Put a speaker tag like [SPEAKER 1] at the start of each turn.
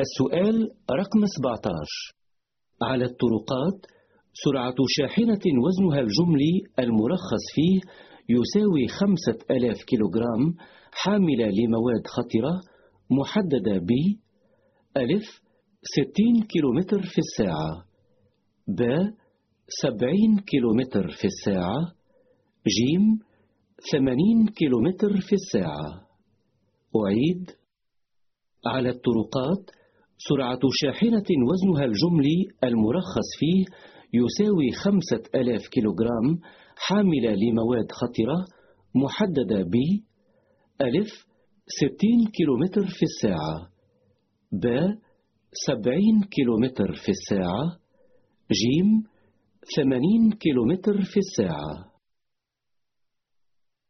[SPEAKER 1] السؤال رقم 17 على الطرقات سرعة شاحنة وزنها الجملي المرخص فيه يساوي خمسة ألاف كيلوغرام حاملة لمواد خطرة محددة ب ألف ستين كيلومتر في الساعة ب سبعين كيلومتر في الساعة جيم ثمانين كيلومتر في الساعة. أعيد. على الطرقات سرعة شاحنة وزنها الجملي المرخص فيه يساوي خمسة ألاف كيلوغرام حاملة لمواد خطرة محددة ب ألف ستين كيلومتر في الساعة ب سبعين كيلومتر في الساعة جيم ثمانين كيلومتر في الساعة.